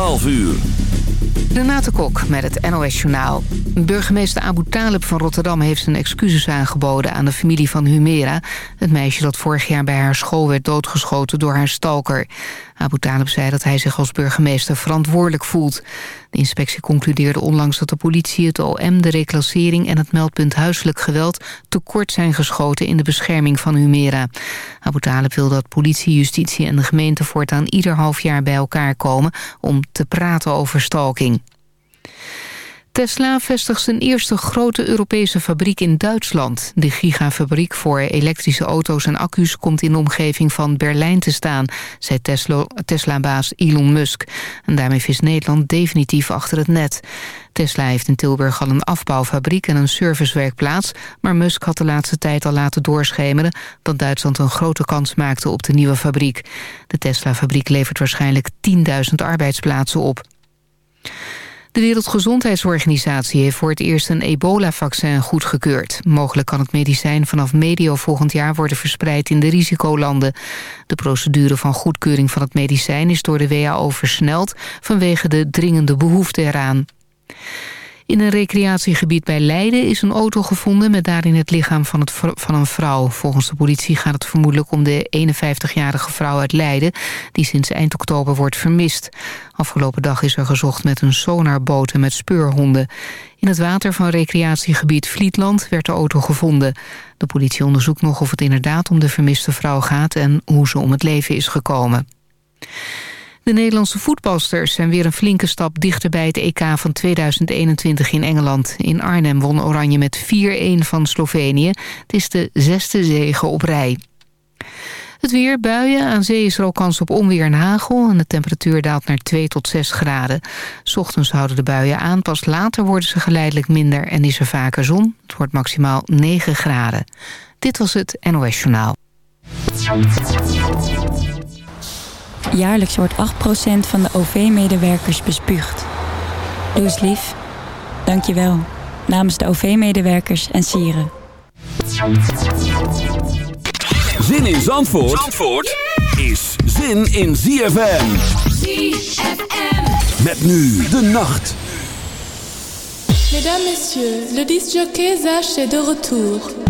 Bo. 12 uur. Renate Kok met het NOS Journaal. Burgemeester Abu Talib van Rotterdam heeft zijn excuses aangeboden... aan de familie van Humera, het meisje dat vorig jaar bij haar school werd doodgeschoten door haar stalker. Abu Talib zei dat hij zich als burgemeester verantwoordelijk voelt. De inspectie concludeerde onlangs dat de politie, het OM, de reclassering... en het meldpunt huiselijk geweld tekort zijn geschoten in de bescherming van Humera. Abu Talib wil dat politie, justitie en de gemeente voortaan ieder half jaar bij elkaar komen... om te praten over stalking. Tesla vestigt zijn eerste grote Europese fabriek in Duitsland. De gigafabriek voor elektrische auto's en accu's komt in de omgeving van Berlijn te staan, zei Tesla-baas Elon Musk. En daarmee vis Nederland definitief achter het net. Tesla heeft in Tilburg al een afbouwfabriek en een servicewerkplaats... maar Musk had de laatste tijd al laten doorschemeren... dat Duitsland een grote kans maakte op de nieuwe fabriek. De Tesla-fabriek levert waarschijnlijk 10.000 arbeidsplaatsen op. De Wereldgezondheidsorganisatie heeft voor het eerst een ebola-vaccin goedgekeurd. Mogelijk kan het medicijn vanaf medio volgend jaar worden verspreid in de risicolanden. De procedure van goedkeuring van het medicijn is door de WHO versneld vanwege de dringende behoefte eraan. In een recreatiegebied bij Leiden is een auto gevonden... met daarin het lichaam van, een vrouw. Volgens de politie gaat het vermoedelijk om de 51-jarige vrouw uit Leiden... die sinds eind oktober wordt vermist. Afgelopen dag is er gezocht met een sonarboot en met speurhonden. In het water van recreatiegebied Vlietland werd de auto gevonden. De politie onderzoekt nog of het inderdaad om de vermiste vrouw gaat... en hoe ze om het leven is gekomen. De Nederlandse voetbalsters zijn weer een flinke stap dichter bij het EK van 2021 in Engeland. In Arnhem won Oranje met 4-1 van Slovenië. Het is de zesde zege op rij. Het weer, buien, aan zee is er ook kans op onweer en hagel... en de temperatuur daalt naar 2 tot 6 graden. S ochtends houden de buien aan, pas later worden ze geleidelijk minder... en is er vaker zon. Het wordt maximaal 9 graden. Dit was het NOS Journaal. Jaarlijks wordt 8% van de OV-medewerkers bespuugd. Doe eens lief. Dank je wel. Namens de OV-medewerkers en sieren. Zin in Zandvoort, Zandvoort is zin in ZFM. ZFM. Met nu de nacht. Mesdames, messieurs, le disjockey Zach est de retour.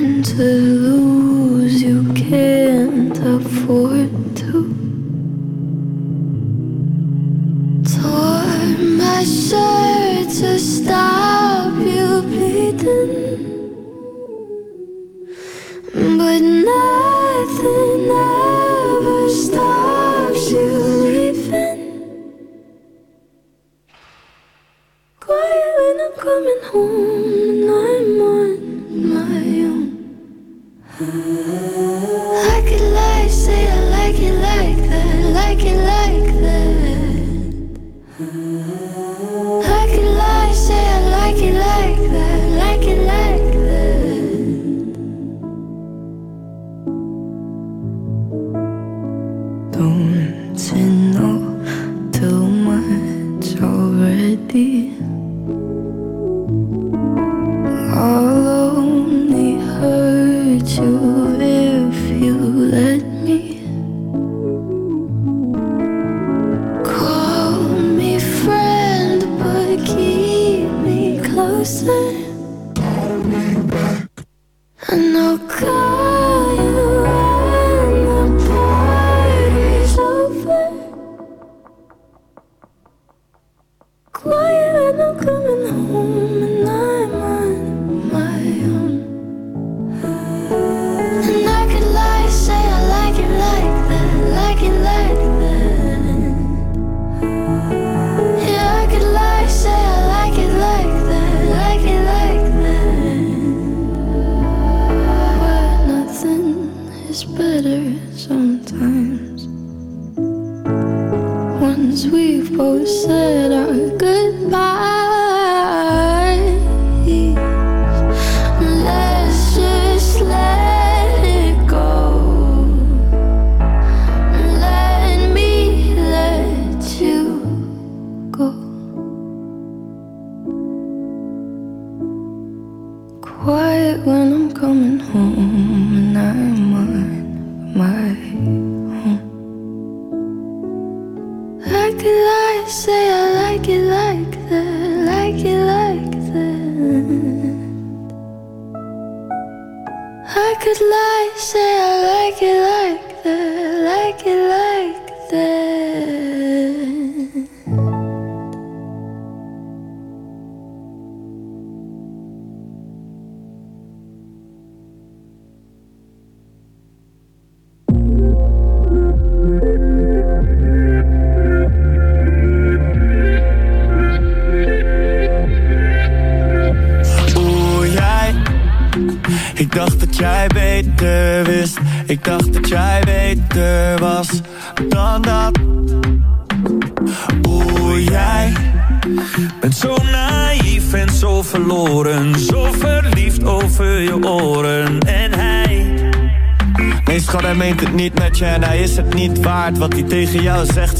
to lose, you can't afford to. My shirt to stop. we both said our goodbyes.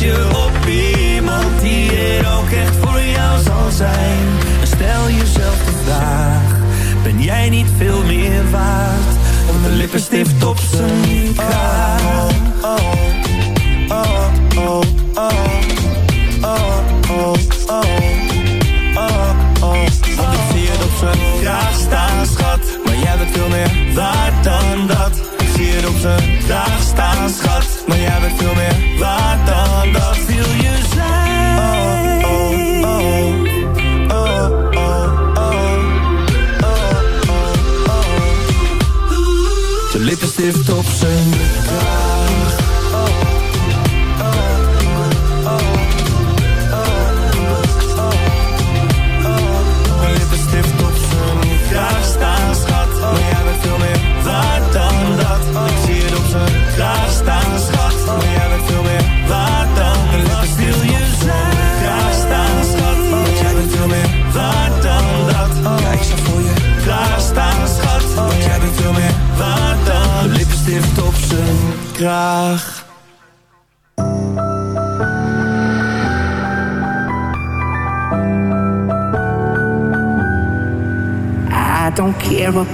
Je op iemand die er ook echt voor jou zal zijn? En stel jezelf de vraag, ben jij niet veel meer waard? Dan de lippenstift op zijn kraag?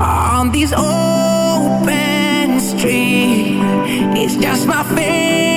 on these open streets. It's just my face.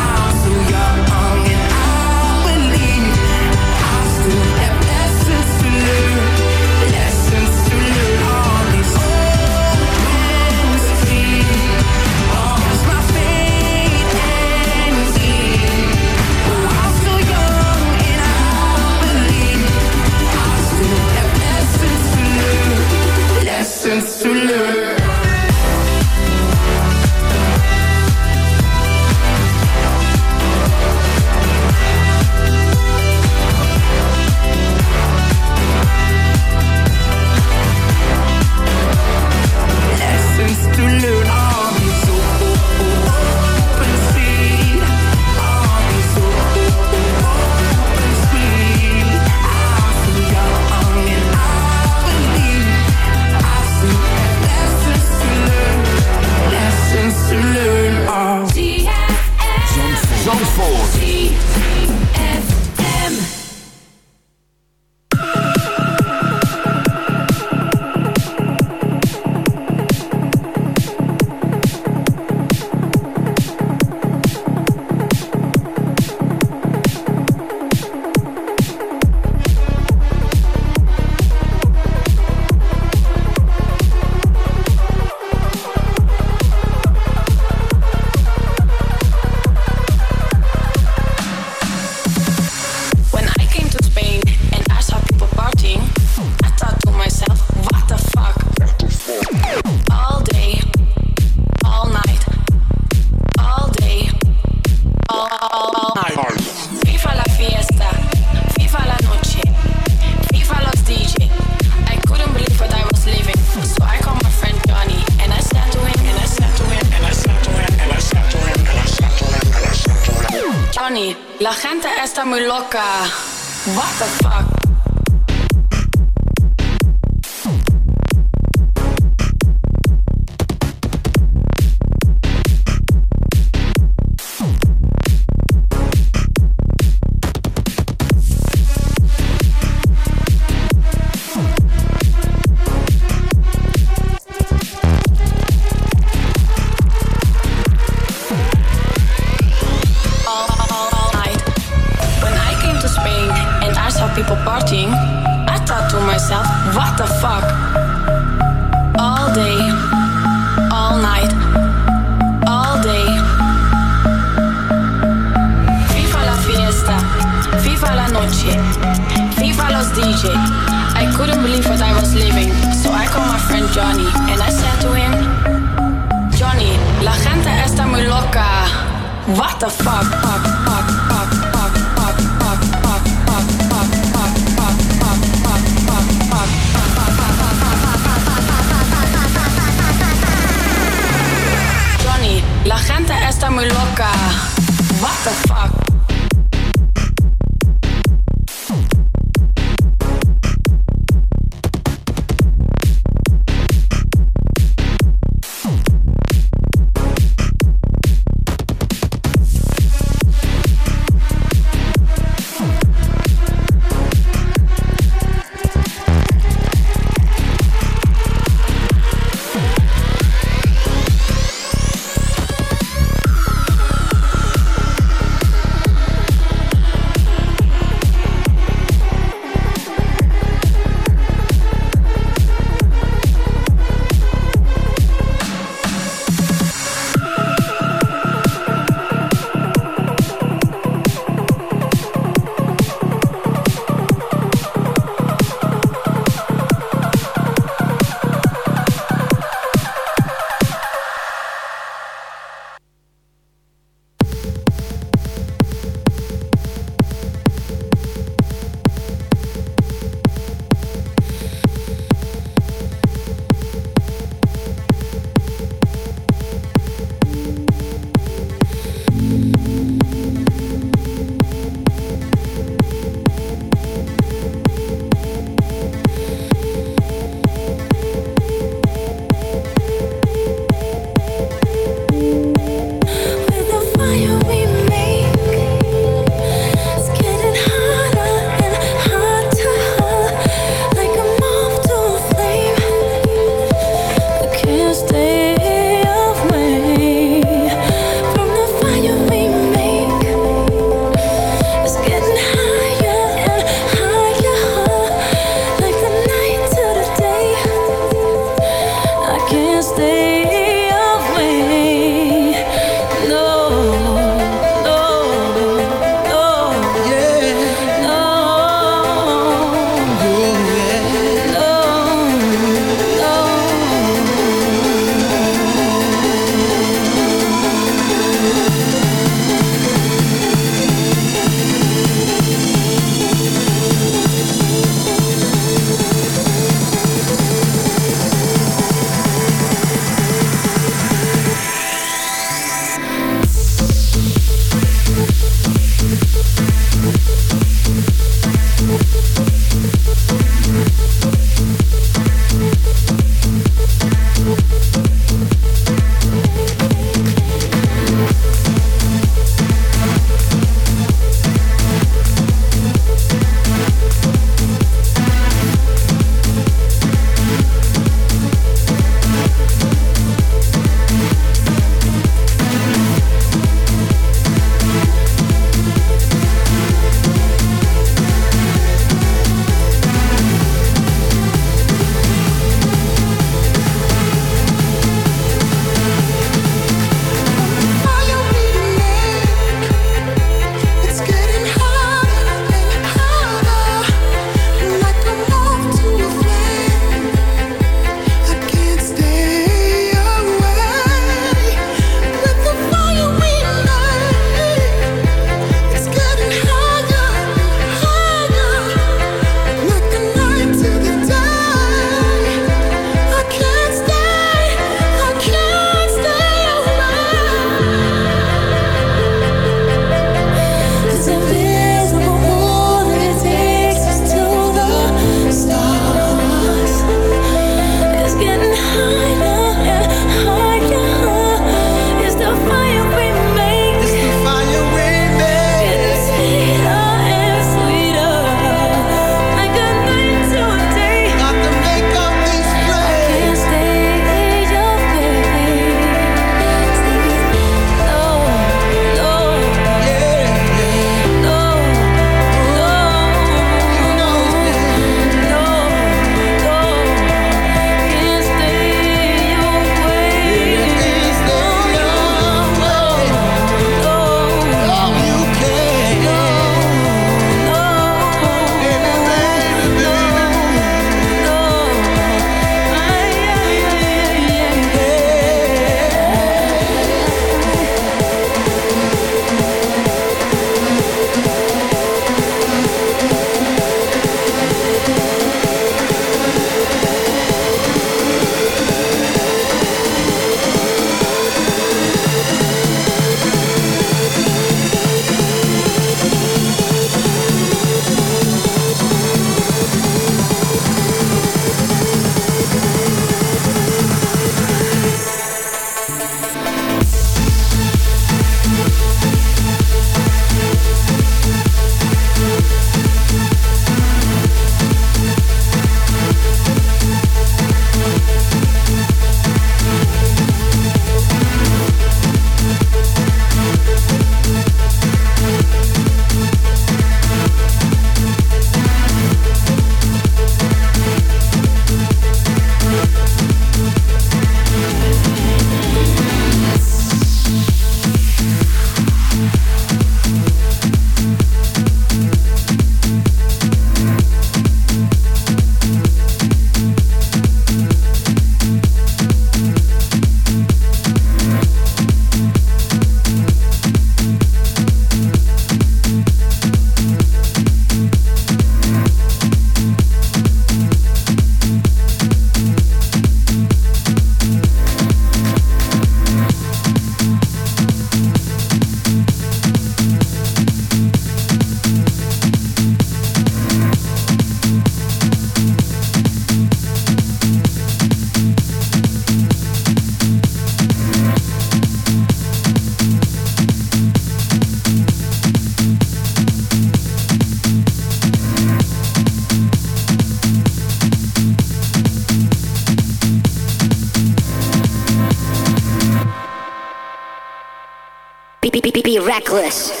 reckless.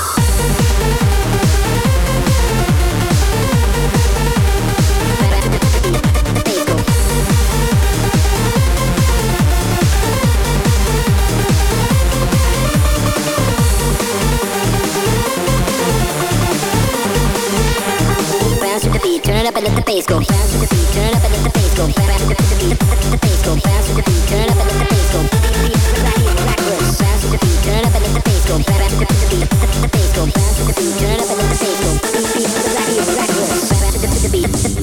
it up and let the bass go. Turn up and let the bass go. Turn up and let the bass go. Turn up and let the bass go. Bounce to the beat, the bass turn up and let the bass go.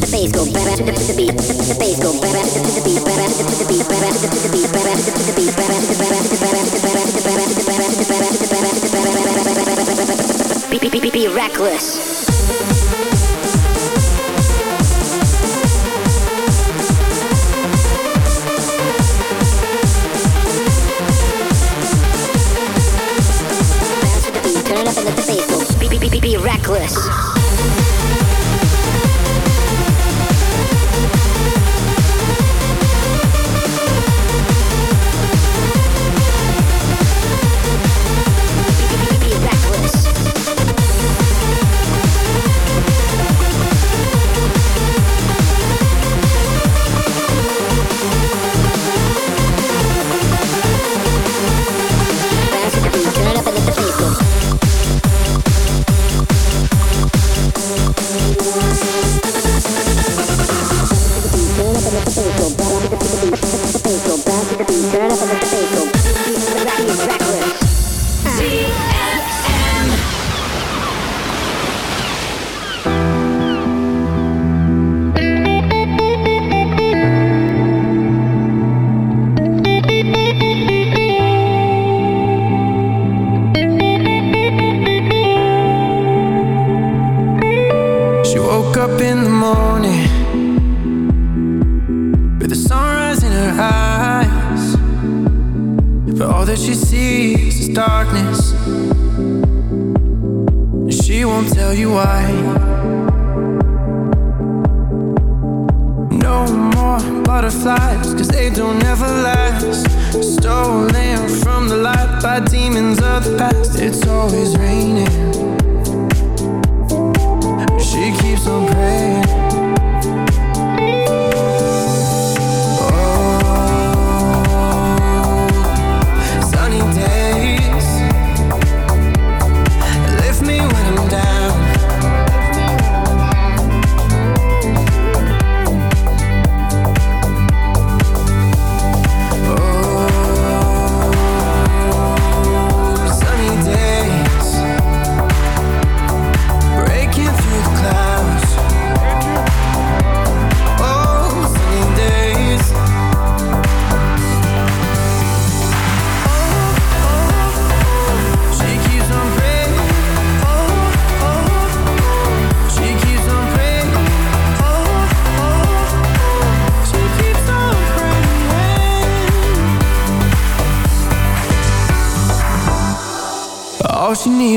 Bass go, bass to the bass go, bass to the beat, the bass to the beat, bass to the beat, bass to the beat, the bass to the beat, bass to the bass to the beat, bass to the bass to the beat, bass to the beat, bliss.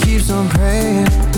keeps on praying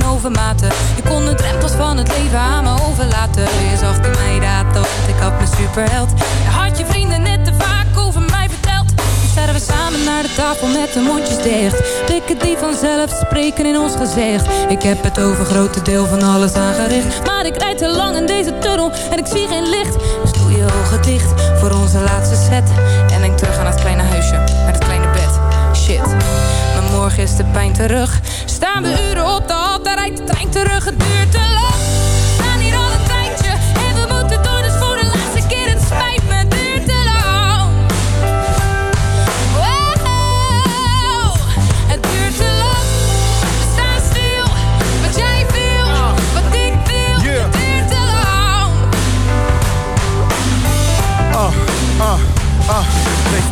overmaten. Je kon de drempels van het leven aan me overlaten. Je zag mij dat, want ik had mijn superheld. Je had je vrienden net te vaak over mij verteld. Nu staan we samen naar de tafel met de mondjes dicht. Blikken die vanzelf spreken in ons gezicht. Ik heb het over grote deel van alles aangericht. Maar ik rijd te lang in deze tunnel en ik zie geen licht. Dus doe je ogen dicht voor onze laatste set. En denk terug aan het kleine huisje, met het kleine bed. Shit, morgen is de pijn terug. Staan we uren op de hal, daar rijdt de trein terug. Het duurt te lang.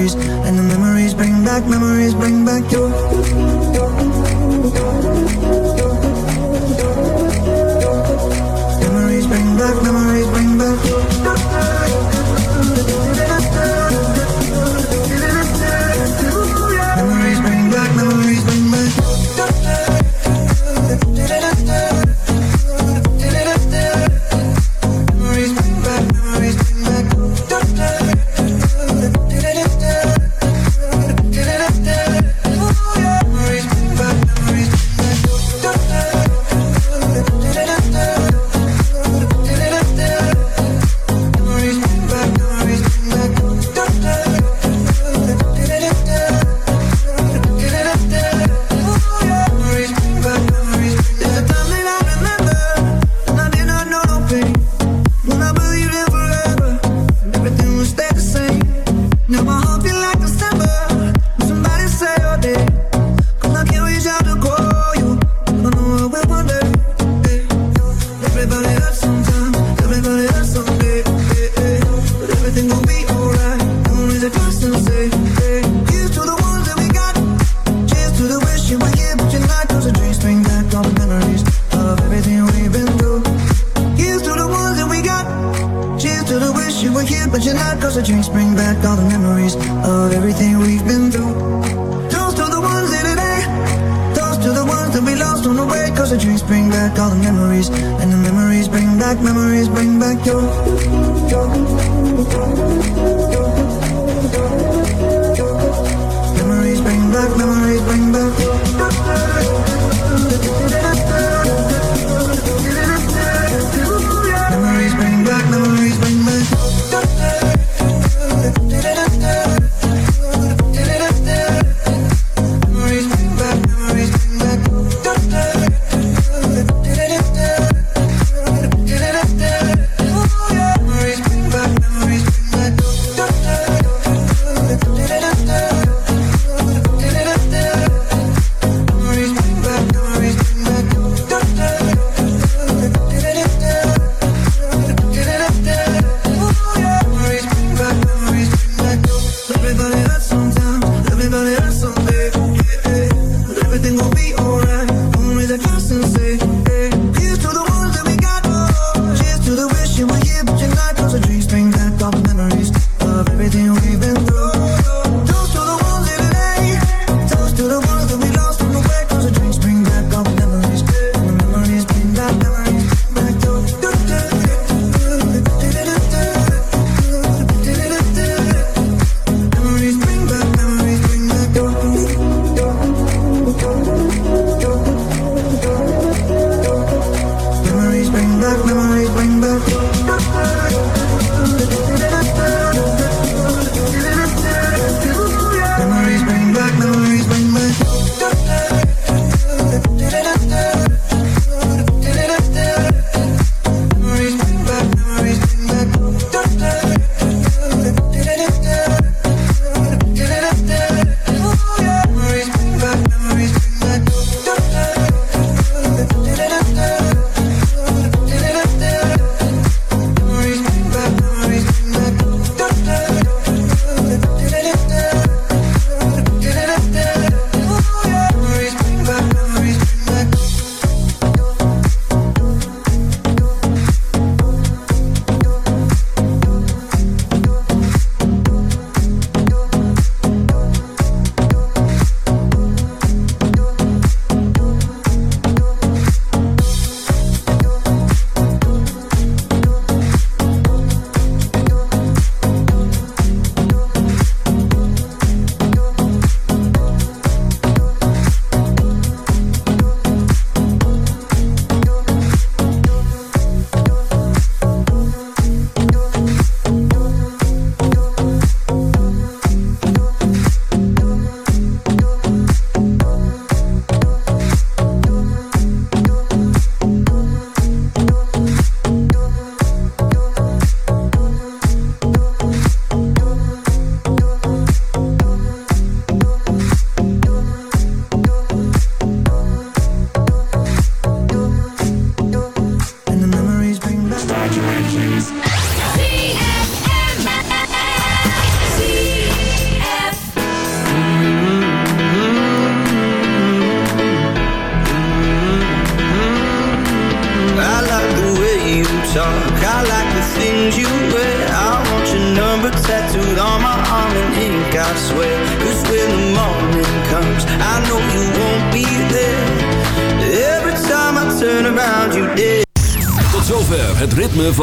memories, and the memories bring back memories, bring back your Memories bring back memories, bring back you.